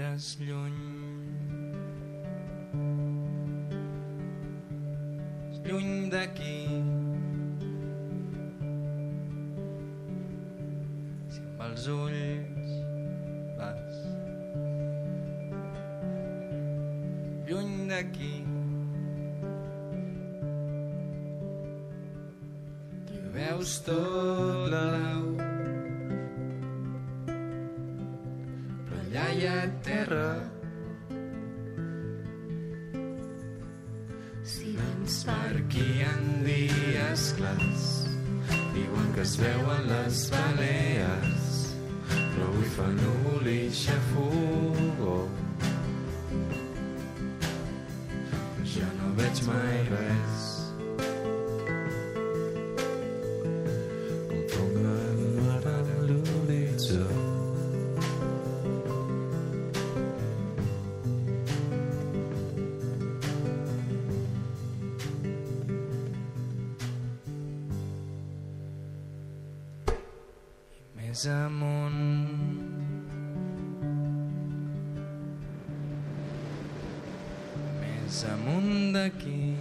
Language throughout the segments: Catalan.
més lluny. Lluny d'aquí. Si amb els ulls vas lluny d'aquí. Veus tot l'au allà hi ha terra. Si vens per aquí ha dies clars. Diuen que es veuen les Balears. Però avui fa núvol i xafogó jo no veig mai res més amunt. Més amunt d'aquí.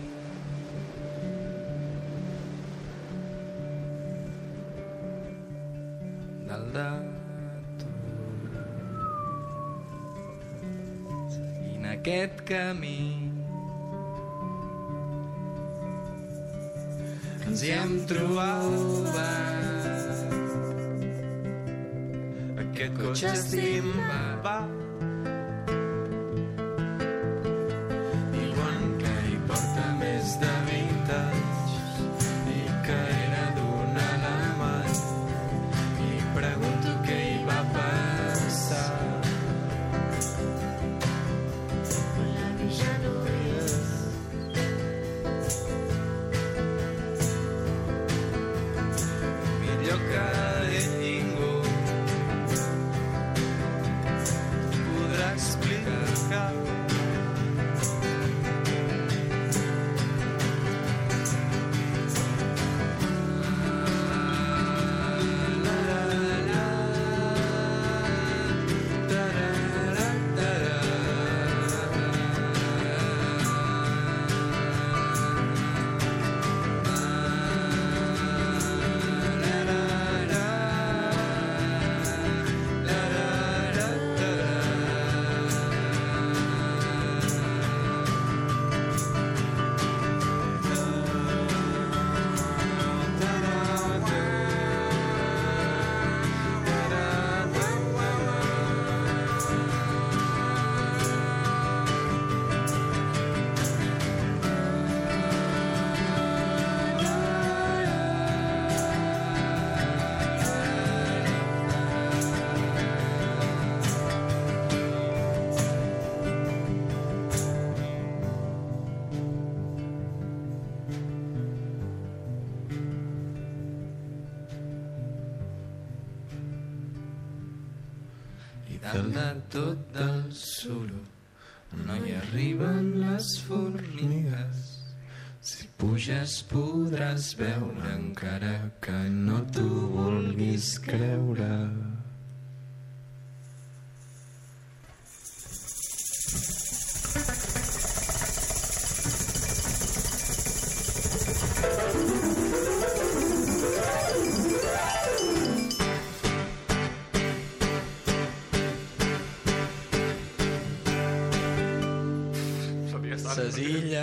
Dalt de tu. Seguint aquest camí ens hi hem trobat perché ecco. con Justin va de tot el suro. No hi arriben les formigues si puges podràs veure encara que no t'ho vulguis creure ses illes